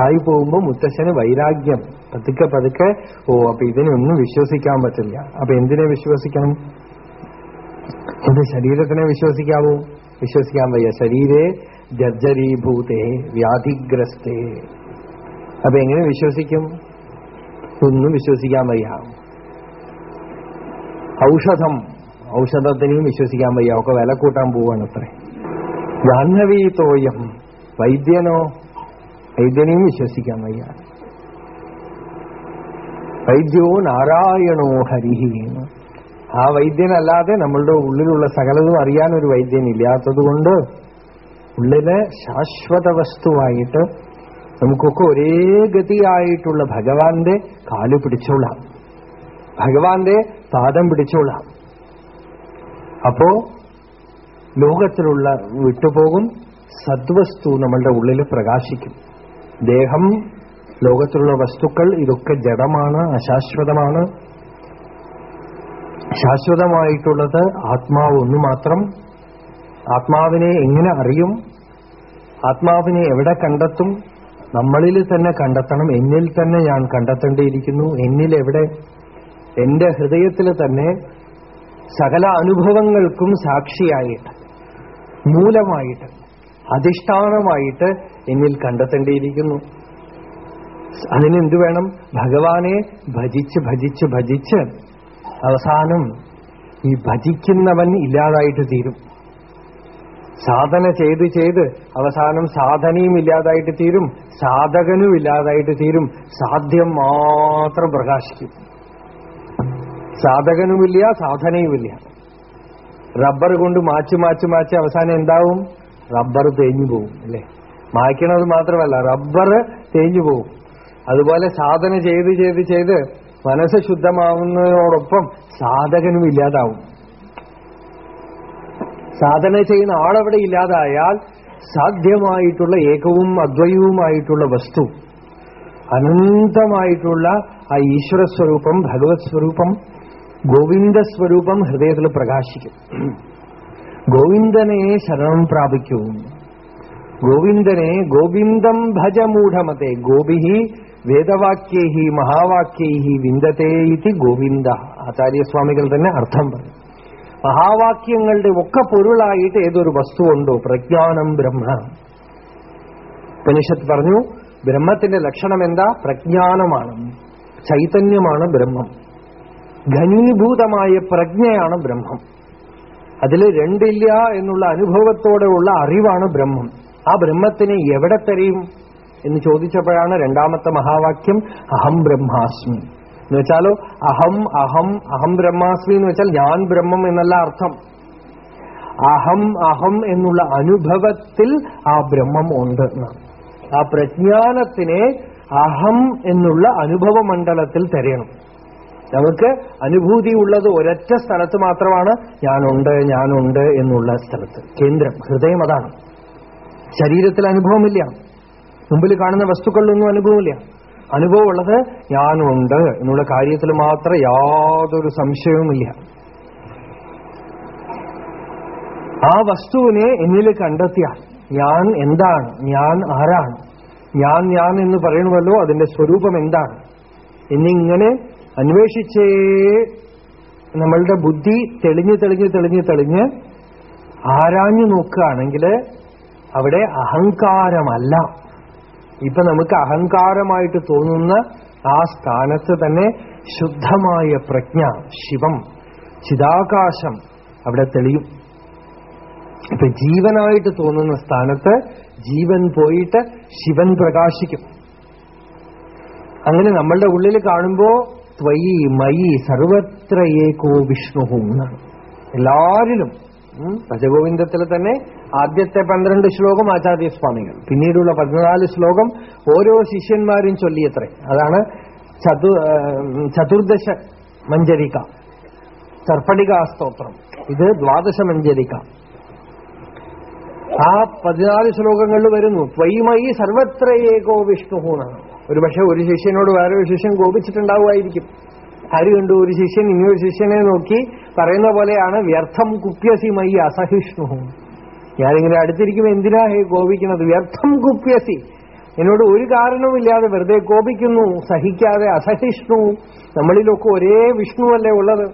ആയി പോകുമ്പോൾ മുത്തശ്ശന് വൈരാഗ്യം. പതുക്കെ പതുക്കെ ഓ അപ്പൊ ഇതിനൊന്നും വിശ്വസിക്കാൻ പറ്റില്ല. അപ്പൊ എന്തിനെ വിശ്വസിക്കണം? ഇത് ശരീരത്തിനെ വിശ്വസിക്കാവോ. വിശ്വസിക്കാൻ വയ്യ. ശരീരേ ജർജരീഭൂതേ വ്യാധിഗ്രസ്തേ. അപ്പൊ എങ്ങനെ വിശ്വസിക്കും? ഒന്നും വിശ്വസിക്കാൻ വയ്യ. ഔഷധം. ഔഷധത്തിനെയും വിശ്വസിക്കാൻ വയ്യ. ഒക്കെ വില കൂട്ടാൻ പോവാണ് അത്രേ. ജാഹ്നവീതോയം വൈദ്യനോ വൈദ്യനെയും വിശ്വസിക്കാൻ വയ്യ. വൈദ്യോ നാരായണോ ഹരിഹി ആ വൈദ്യനല്ലാതെ നമ്മളുടെ ഉള്ളിലുള്ള സകലതും അറിയാൻ ഒരു വൈദ്യൻ ഇല്ലാത്തതുകൊണ്ട് ഉള്ളിലെ ശാശ്വത വസ്തുവായിട്ട് നമുക്കൊക്കെ ഒരേ ഗതിയായിട്ടുള്ള ഭഗവാന്റെ കാൽ പിടിച്ചോളാം. ഭഗവാന്റെ പാദം പിടിച്ചോളാം. അപ്പോ ലോകത്തിലുള്ള വിട്ടുപോകും സദ്വസ്തു നമ്മളുടെ ഉള്ളിൽ പ്രകാശിക്കും. ദേഹം ലോകത്തിലുള്ള വസ്തുക്കൾ ഇതൊക്കെ ജഡമാണ് അശാശ്വതമാണ്. ശാശ്വതമായിട്ടുള്ളത് ആത്മാവ് ഒന്നു മാത്രം. ആത്മാവിനെ എങ്ങനെ അറിയും? ആത്മാവിനെ എവിടെ കണ്ടെത്തും? നമ്മളിൽ തന്നെ കണ്ടെത്തണം. എന്നിൽ തന്നെ ഞാൻ കണ്ടെത്തേണ്ടിയിരിക്കുന്നു. എന്നിൽ എവിടെ എന്റെ ഹൃദയത്തിൽ തന്നെ സകല അനുഭവങ്ങൾക്കും സാക്ഷിയായിട്ട് മൂലമായിട്ട് അധിഷ്ഠാനമായിട്ട് എന്നിൽ കണ്ടെത്തേണ്ടിയിരിക്കുന്നു. അതിനെന്തു വേണം? ഭഗവാനെ ഭജിച്ച് ഭജിച്ച് ഭജിച്ച് അവസാനം ഈ ഭജിക്കുന്നവൻ ഇല്ലാതായിട്ട് തീരും. സാധന ചെയ്ത് ചെയ്ത് അവസാനം സാധനയും ഇല്ലാതായിട്ട് തീരും സാധകനും ഇല്ലാതായിട്ട് തീരും സാധ്യം മാത്രം പ്രകാശിക്കും. സാധകനുമില്ല സാധനയുമില്ല. റബ്ബർ കൊണ്ട് മാച്ച് മാച്ച് മാച്ച് അവസാനം എന്താവും? റബ്ബർ തേഞ്ഞു പോവും അല്ലേ? മായ്ക്കണത് മാത്രമല്ല റബ്ബർ തേഞ്ഞു പോവും. അതുപോലെ സാധന ചെയ്ത് ചെയ്ത് ചെയ്ത് മനസ്സ് ശുദ്ധമാവുന്നതിനോടൊപ്പം സാധകനും ഇല്ലാതാവും. സാധന ചെയ്യുന്ന ആളവിടെ ഇല്ലാതായാൽ സാധ്യമായിട്ടുള്ള ഏകവും അദ്വൈവുമായിട്ടുള്ള വസ്തു അനന്തമായിട്ടുള്ള ആ ഈശ്വര സ്വരൂപം ഭഗവത് സ്വരൂപം ഗോവിന്ദ സ്വരൂപം ഹൃദയത്തിൽ പ്രകാശിക്കും. ഗോവിന്ദനെ ശരണം പ്രാപിക്കൂ. ഗോവിന്ദനെ ഗോവിന്ദം ഭജമൂഢമത്തെ ഗോപി വേദവാക്യൈ മഹാവാക്യൈ വിന്ദത്തെ ഇതി ഗോവിന്ദ. ആചാര്യസ്വാമികൾ തന്നെ അർത്ഥം പറഞ്ഞു മഹാവാക്യങ്ങളുടെ ഒക്കെ പൊരുളായിട്ട് ഏതൊരു വസ്തുവുണ്ടോ? പ്രജ്ഞാനം ബ്രഹ്മ. ഉപനിഷത്ത് പറഞ്ഞു ബ്രഹ്മത്തിന്റെ ലക്ഷണം എന്താ? പ്രജ്ഞാനമാണ്. ചൈതന്യമാണ് ബ്രഹ്മം. ഘനീഭൂതമായ പ്രജ്ഞയാണ് ബ്രഹ്മം. അതിൽ രണ്ടില്ല എന്നുള്ള അനുഭവത്തോടെയുള്ള അറിവാണ് ബ്രഹ്മം. ആ ബ്രഹ്മത്തിനെ എവിടെ തരയും എന്ന് ചോദിച്ചപ്പോഴാണ് രണ്ടാമത്തെ മഹാവാക്യം അഹം ബ്രഹ്മാസ്മി എന്ന് വെച്ചാലോ അഹം അഹം അഹം ബ്രഹ്മാസ്മി എന്ന് വെച്ചാൽ ഞാൻ ബ്രഹ്മം എന്നല്ല അർത്ഥം. അഹം അഹം എന്നുള്ള അനുഭവത്തിൽ ആ ബ്രഹ്മം ഉണ്ട് ആ പ്രജ്ഞാനത്തിനെ അഹം എന്നുള്ള അനുഭവ മണ്ഡലത്തിൽ തരയണം. നമുക്ക് അനുഭൂതി ഉള്ളത് ഒരൊറ്റ സ്ഥലത്ത് മാത്രമാണ് ഞാനുണ്ട് ഞാനുണ്ട് എന്നുള്ള സ്ഥലത്ത്. കേന്ദ്രം ഹൃദയം അതാണ്. ശരീരത്തിൽ അനുഭവമില്ല. മുമ്പിൽ കാണുന്ന വസ്തുക്കളിലൊന്നും അനുഭവമില്ല. അനുഭവമുള്ളത് ഞാനുണ്ട് എന്നുള്ള കാര്യത്തിൽ മാത്രം യാതൊരു സംശയവുമില്ല. ആ വസ്തുവിനെ എന്നിൽ കണ്ടെത്തിയാൽ ഞാൻ എന്താണ്? ഞാൻ ആരാണ്? ഞാൻ ഞാൻ എന്ന് പറയണമല്ലോ അതിന്റെ സ്വരൂപം എന്താണ്? എന്നിങ്ങനെ അന്വേഷിച്ചേ. നമ്മളുടെ ബുദ്ധി തെളിഞ്ഞ് തെളിഞ്ഞ് തെളിഞ്ഞ് തെളിഞ്ഞ് ആരാഞ്ഞു നോക്കുകയാണെങ്കിൽ അവിടെ അഹങ്കാരമല്ല. ഇപ്പൊ നമുക്ക് അഹങ്കാരമായിട്ട് തോന്നുന്ന ആ സ്ഥാനത്ത് തന്നെ ശുദ്ധമായ പ്രജ്ഞ ശിവം ചിതാകാശം അവിടെ തെളിയും. ഇപ്പൊ ജീവനായിട്ട് തോന്നുന്ന സ്ഥാനത്ത് ജീവൻ പോയിട്ട് ശിവൻ പ്രകാശിക്കും. അങ്ങനെ നമ്മളുടെ ഉള്ളിൽ കാണുമ്പോ ത്വയി മയി സർവത്ര ഏകോ വിഷ്ണു എന്നാണ്. എല്ലാരിലും ഉം, ഭജഗോവിന്ദത്തിൽ തന്നെ ആദ്യത്തെ പന്ത്രണ്ട് ശ്ലോകം ആചാര്യസ്വാമികൾ. പിന്നീടുള്ള പതിനാല് ശ്ലോകം ഓരോ ശിഷ്യന്മാരും ചൊല്ലിയത്രേ. അതാണ് ചതു ചതുർദശ മഞ്ജരിക സർപ്പടികാ സ്തോത്രം. ഇത് ദ്വാദശ മഞ്ജരിക. ആ പതിനാല് ശ്ലോകങ്ങളിൽ വരുന്നു ത്വയിമയി സർവത്ര ഏകോ വിഷ്ണുഹു എന്നാണ്. ഒരു പക്ഷെ ഒരു ശിഷ്യനോട് വേറെ ഒരു ശിഷ്യൻ കോപിച്ചിട്ടുണ്ടാവുമായിരിക്കും. ഹരി കണ്ടു ഒരു ശിഷ്യൻ ഇനിയൊരു ശിഷ്യനെ നോക്കി പറയുന്ന പോലെയാണ് വ്യർത്ഥം കുപ്യസി മൈ അസഹിഷ്ണു ഞാനിങ്ങനെ അടുത്തിരിക്കുമ്പോൾ എന്തിനാ ഹേ കോപിക്കുന്നത്? വ്യർത്ഥം കുപ്യസി. എന്നോട് ഒരു കാരണവുമില്ലാതെ വെറുതെ കോപിക്കുന്നു സഹിക്കാതെ അസഹിഷ്ണു. നമ്മളിലൊക്കെ ഒരേ വിഷ്ണുവല്ലേ ഉള്ളത്.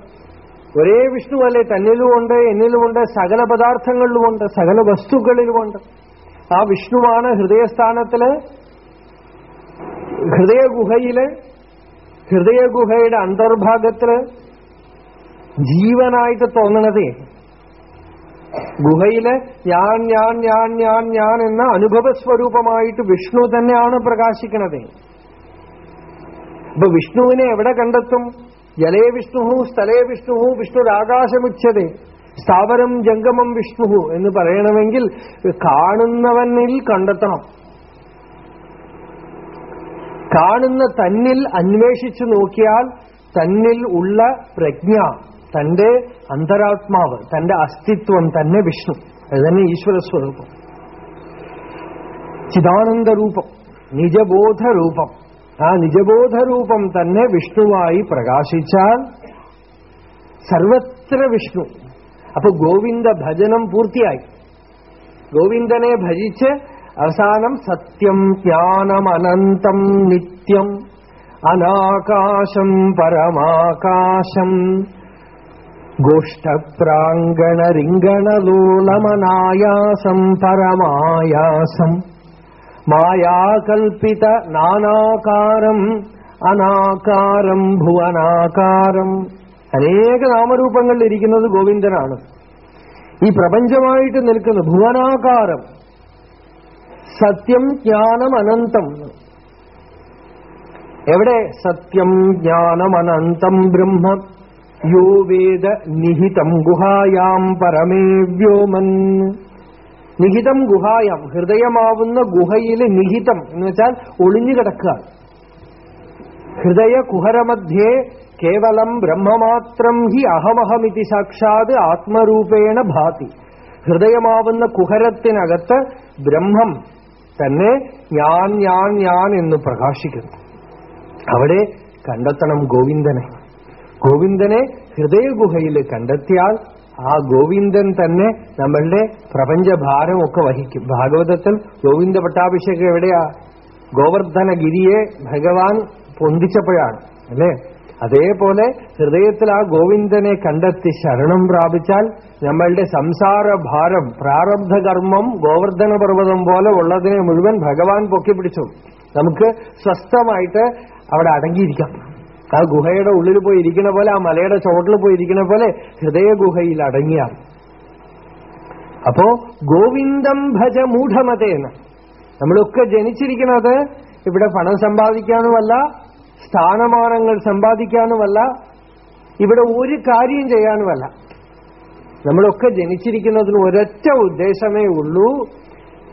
ഒരേ വിഷ്ണുവല്ലേ തന്നിലുമുണ്ട് എന്നിലുമുണ്ട് സകല പദാർത്ഥങ്ങളിലുമുണ്ട് സകല വസ്തുക്കളിലുമുണ്ട്. ആ വിഷ്ണുവാണ് ഹൃദയസ്ഥാനത്തിൽ ഹൃദയഗുഹയിൽ ഹൃദയഗുഹയുടെ അന്തർഭാഗത്തിൽ ജീവനായിട്ട് തോന്നണതേ. ഗുഹയിൽ ഞാൻ ഞാൻ ഞാൻ ഞാൻ ഞാൻ എന്ന അനുഭവ സ്വരൂപമായിട്ട് വിഷ്ണു തന്നെയാണ് പ്രകാശിക്കണത്. അപ്പൊ വിഷ്ണുവിനെ എവിടെ കണ്ടെത്തും? ജലേ വിഷ്ണുഹു സ്ഥലേ വിഷ്ണുഹു വിഷ്ണുരാകാശമുച്ചതേ സ്ഥാവരം ജംഗമം വിഷ്ണുഹു എന്ന് പറയണമെങ്കിൽ കാണുന്നവനിൽ കണ്ടെത്തണം. കാണുന്ന തന്നിൽ അന്വേഷിച്ചു നോക്കിയാൽ തന്നിൽ ഉള്ള പ്രജ്ഞ തന്റെ അന്തരാത്മാവ് തന്റെ അസ്തിത്വം തന്നെ വിഷ്ണു. അത് തന്നെ ഈശ്വര സ്വരൂപം ചിദാനന്ദ രൂപം നിജബോധ രൂപം ആ നിജബോധ രൂപം തന്നെ വിഷ്ണുവായി പ്രകാശിച്ചാൽ സർവത്ര വിഷ്ണു. അപ്പൊ ഗോവിന്ദ ഭജനം പൂർത്തിയായി. ഗോവിന്ദനെ ഭജിച്ച് അവസാനം സത്യം ജ്ഞാനമനന്തം നിത്യം അനാകാശം പരമാകാശം ഗോഷ്ടപ്രാങ്കണ റിംഗണലോലമനായാസം പരമായാസം മായാകൽപ്പിത നാനാകാരം അനാകാരം ഭുവനാകാരം അനേക നാമരൂപങ്ങളിൽ ഇരിക്കുന്നത് ഗോവിന്ദനാണ്. ഈ പ്രപഞ്ചമായിട്ട് നിൽക്കുന്ന ഭുവനാകാരം സത്യം ജ്ഞാനം അനന്തം എവിടെ സത്യം ജ്ഞാനം അനന്തം ബ്രഹ്മ യോ വേദ നിഹിതം ഗുഹായാം പരമേ വ്യോമൻ നിഹിതം ഗുഹായാം ഹൃദയമാവുന്ന ഗുഹയിൽ നിഹിതം എന്ന് വെച്ചാൽ ഒളിഞ്ഞു കിടക്കുക ഹൃദയ കുഹരമധ്യേ കേവലം ബ്രഹ്മമാത്രം ഹി അഹമഹമിതി സാക്ഷാത് ആത്മരൂപേണ ഭാതി ഹൃദയമാവുന്ന കുഹരത്തിനകത്ത് ബ്രഹ്മം തന്നെ ഞാൻ ഞാൻ ഞാൻ എന്ന് പ്രകാശിക്കുന്നു. അവിടെ കണ്ടെത്തണം ഗോവിന്ദനെ. ഗോവിന്ദനെ ഹൃദയഗുഹയിൽ കണ്ടെത്തിയാൽ ആ ഗോവിന്ദൻ തന്നെ നമ്മളുടെ പ്രപഞ്ചഭാരമൊക്കെ വഹിക്കും. ഭാഗവതത്തിൽ ഗോവിന്ദ പട്ടാഭിഷേകം എവിടെയാ? ഗോവർദ്ധനഗിരിയെ ഭഗവാൻ പൊന്തിച്ചപ്പോഴാണ് അല്ലേ? അതേപോലെ ഹൃദയത്തിൽ ആ ഗോവിന്ദനെ കണ്ടെത്തി ശരണം പ്രാപിച്ചാൽ നമ്മളുടെ സംസാര ഭാരം പ്രാരബ്ധ കർമ്മം ഗോവർദ്ധന പർവതം പോലെ ഉള്ളതിനെ മുഴുവൻ ഭഗവാൻ പൊക്കിപ്പിടിച്ചു നമുക്ക് സ്വസ്ഥമായിട്ട് അവിടെ അടങ്ങിയിരിക്കാം. ആ ഗുഹയുടെ ഉള്ളിൽ പോയി പോലെ ആ മലയുടെ ചോട്ടിൽ പോയി പോലെ ഹൃദയ ഗുഹയിൽ അടങ്ങിയാൽ. അപ്പോ ഗോവിന്ദം ഭജ മൂഢമതേന്ന്. നമ്മളൊക്കെ ജനിച്ചിരിക്കുന്നത് ഇവിടെ പണം സമ്പാദിക്കാനുമല്ല സ്ഥാനമാനങ്ങൾ സമ്പാദിക്കാനുമല്ല ഇവിടെ ഒരു കാര്യം ചെയ്യാനുമല്ല. നമ്മളൊക്കെ ജനിച്ചിരിക്കുന്നതിന് ഒരൊറ്റ ഉദ്ദേശമേ ഉള്ളൂ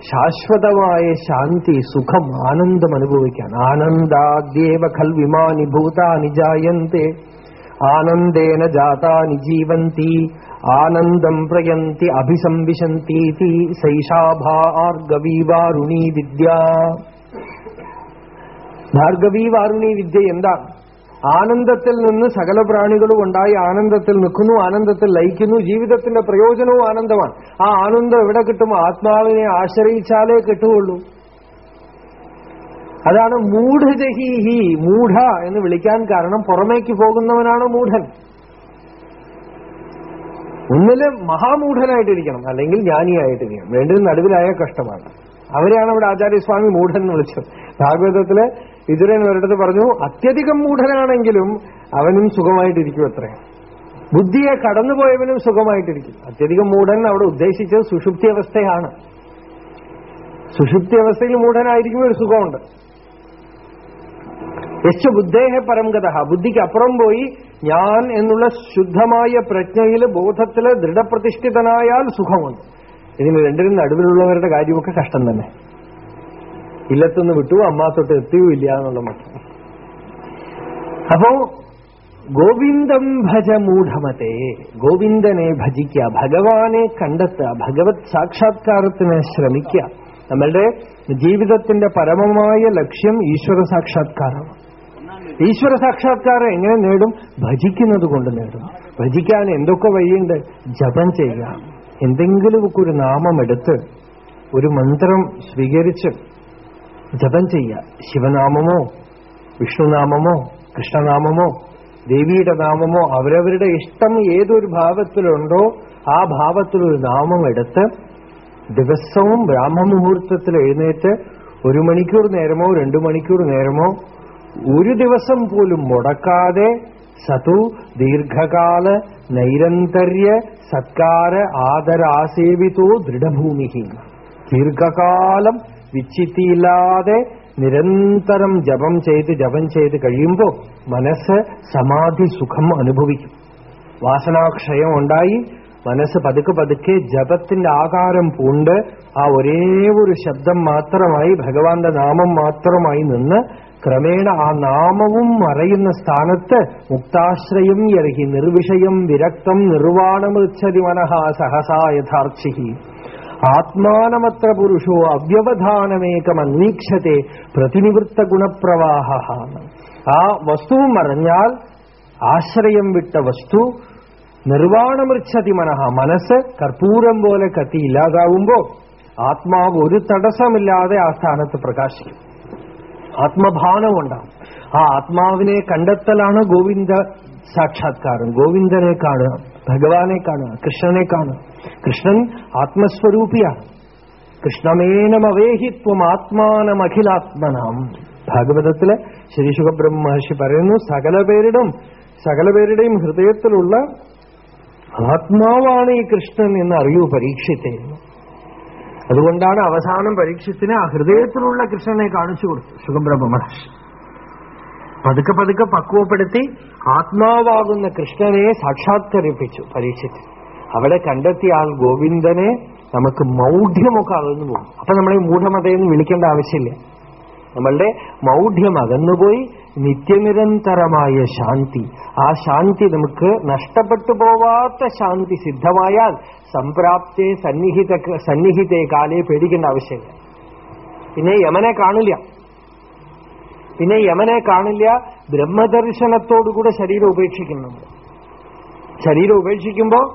ശാശ്വതമായ ശാന്തി സുഖം ആനന്ദം അനുഭവിക്കാൻ. ആനന്ദാദ്യേവ ഖൽ വിമാനി ഭൂതാനി ആനന്ദേന ജാതാനി ജീവന്തി ആനന്ദം പ്രയന്തി അഭിസംവിശന്തി സൈഷാഭാർഗവീവാരുണീ ഭാർഗവീ വിദ്യ. ഭാർഗവീ വാരുണി വിദ്യ എന്താണ് ആനന്ദത്തിൽ നിന്ന് സകല പ്രാണികളും ഉണ്ടായി ആനന്ദത്തിൽ നിൽക്കുന്നു ആനന്ദത്തിൽ ലയിക്കുന്നു ജീവിതത്തിന്റെ പ്രയോജനവും ആനന്ദമാണ്. ആ ആനന്ദം എവിടെ കിട്ടും? ആത്മാവിനെ ആശ്രയിച്ചാലേ കിട്ടുകയുള്ളൂ. അതാണ് മൂഢജഹീഹി മൂഢ എന്ന് വിളിക്കാൻ കാരണം പുറമേക്ക് പോകുന്നവനാണ് മൂഢൻ. ഒന്നിൽ മഹാമൂഢനായിട്ടിരിക്കണം അല്ലെങ്കിൽ ജ്ഞാനിയായിട്ടിരിക്കണം. വേണ്ടത് നടുവിലായ കഷ്ടമാണ്. അവരെയാണ് അവിടെ ആചാര്യസ്വാമി മൂഢൻ എന്ന് വിളിച്ചത്. ഭാഗവതത്തിൽ വിതുരൻ അവരുടെ പറഞ്ഞു അത്യധികം മൂഢനാണെങ്കിലും അവനും സുഖമായിട്ടിരിക്കും അത്രേ. ബുദ്ധിയെ കടന്നുപോയവനും സുഖമായിട്ടിരിക്കും. അത്യധികം മൂഢൻ അവിടെ ഉദ്ദേശിച്ചത് സുഷുപ്തി അവസ്ഥയാണ്. സുഷുപ്തി അവസ്ഥയിൽ മൂഢനായിരിക്കും ഒരു സുഖമുണ്ട്. യശ് ബുദ്ധേഹ പരംഗത ബുദ്ധിക്ക് അപ്പുറം പോയി ഞാൻ എന്നുള്ള ശുദ്ധമായ പ്രജ്ഞയിൽ ബോധത്തിൽ ദൃഢപ്രതിഷ്ഠിതനായാൽ സുഖമുണ്ട്. ഇതിന് രണ്ടിനും നടുവിലുള്ളവരുടെ കാര്യമൊക്കെ കഷ്ടം തന്നെ. ഇല്ലത്തുനിന്ന് വിട്ടു അമ്മാത്തൊട്ട് എത്തിയും ഇല്ല എന്നുള്ള മട്ടം അപ്പോ ഗോവിന്ദം ഭജ മൂഢമത്തെ ഗോവിന്ദനെ ഭജിക്കുക ഭഗവാനെ കണ്ടെത്തുക ഭഗവത് സാക്ഷാത്കാരത്തിന് ശ്രമിക്കുക നമ്മളുടെ ജീവിതത്തിന്റെ പരമമായ ലക്ഷ്യം ഈശ്വര സാക്ഷാത്കാരമാണ്. ഈശ്വര സാക്ഷാത്കാരം എങ്ങനെ നേടും? ഭജിക്കുന്നത് കൊണ്ട് നേടും. ഭജിക്കാൻ എന്തൊക്കെ വഴിയുണ്ട്? ജപം ചെയ്യുക. എന്തെങ്കിലുമൊക്കെ ഒരു നാമം എടുത്ത് ഒരു മന്ത്രം സ്വീകരിച്ച് ജപം ചെയ്യുക. ശിവനാമമോ വിഷ്ണുനാമമോ കൃഷ്ണനാമമോ ദേവിയുടെ നാമമോ അവരവരുടെ ഇഷ്ടം ഏതൊരു ഭാവത്തിലുണ്ടോ ആ ഭാവത്തിലൊരു നാമം എടുത്ത് ദിവസവും ബ്രാഹ്മമുഹൂർത്തത്തിൽ എഴുന്നേറ്റ് ഒരു മണിക്കൂർ നേരമോ രണ്ടു മണിക്കൂർ നേരമോ ഒരു ദിവസം പോലും മുടക്കാതെ സതു ദീർഘകാല നൈരന്തര്യ സത്കാര ആദരാസേവിതോ ദൃഢഭൂമി ദീർഘകാലം വിച്ഛിത്തിയില്ലാതെ നിരന്തരം ജപം ചെയ്ത് ജപം ചെയ്ത് കഴിയുമ്പോൾ മനസ്സ് സമാധി സുഖം അനുഭവിക്കും. വാസനാക്ഷയം ഉണ്ടായി മനസ്സ് പതുക്കെ പതുക്കെ ജപത്തിന്റെ ആകാരം പൂണ്ട് ആ ഒരേ ഒരു ശബ്ദം മാത്രമായി ഭഗവാന്റെ നാമം മാത്രമായി നിന്ന് ക്രമേണ ആ നാമവും മറയുന്ന സ്ഥാനത്ത് മുക്താശ്രയം യർഹി നിർവിഷയം വിരക്തം നിർവാണമൃച്ഛതി മനഃ സഹസാ യഥാർത്ഥി ആത്മാനമത്ര പുരുഷോ അവ്യവധാനമേകം അന്വീക്ഷത്തെ പ്രതിനിവൃത്ത ഗുണപ്രവാഹ ആ വസ്തു മറഞ്ഞാൽ ആശ്രയം വിട്ട വസ്തു നിർവാണമൃച്ഛതി മനഃ. മനസ്സ് കർപ്പൂരം പോലെ കത്തി ഇല്ലാതാവുമ്പോ ആത്മാവ് ഒരു തടസ്സമില്ലാതെ ആ സ്ഥാനത്ത് പ്രകാശിക്കും. ആത്മഭാനമുണ്ടാവും. ആ ആത്മാവിനെ കണ്ടെത്തലാണ് ഗോവിന്ദ സാക്ഷാത്കാരം. ഗോവിന്ദനെ കാണുക. ഭഗവാനെ കാണുക കൃഷ്ണനെ കാണുക. കൃഷ്ണൻ ആത്മസ്വരൂപിയാണ്. കൃഷ്ണമേനമവേഹിത്വം ആത്മാനമഖിലാത്മനാം ഭാഗവതത്തിൽ ശ്രീ സുഖബ്രഹ്മ മഹർഷി പറയുന്നു സകല പേരിടും സകല പേരുടെയും ഹൃദയത്തിലുള്ള ആത്മാവാണ് ഈ കൃഷ്ണൻ എന്ന് അറിയൂ പരീക്ഷിച്ചിരുന്നു അതുകൊണ്ടാണ് അവസാനം പരീക്ഷത്തിന് ആ ഹൃദയത്തിലുള്ള കൃഷ്ണനെ കാണിച്ചു കൊടുത്തു സുഖബ്രഹ്മ മഹർഷി. പതുക്കെ പതുക്കെ പക്വപ്പെടുത്തി ആത്മാവാകുന്ന കൃഷ്ണനെ സാക്ഷാത്കരിപ്പിച്ചു പരീക്ഷിച്ച്. അവിടെ കണ്ടെത്തിയ ആൾ ഗോവിന്ദനെ നമുക്ക് മൗഢ്യമൊക്കെ അകന്നു പോകും. അപ്പൊ നമ്മളെ മൂഢമതയെന്ന് വിളിക്കേണ്ട ആവശ്യമില്ല. നമ്മളുടെ മൗഢ്യം അകന്നുപോയി നിത്യനിരന്തരമായ ശാന്തി. ആ ശാന്തി നമുക്ക് നഷ്ടപ്പെട്ടു പോവാത്ത ശാന്തി സിദ്ധമായാൽ സംപ്രാപ്തെ സന്നിഹിത സന്നിഹിതേ കാലേ പേടിക്കേണ്ട ആവശ്യമില്ല. പിന്നെ യമനെ കാണില്ല. പിന്നെ യമനെ കാണില്ല ബ്രഹ്മദർശനത്തോടുകൂടെ ശരീരം ഉപേക്ഷിക്കുന്നുണ്ട്. ശരീരം ഉപേക്ഷിക്കുമ്പോൾ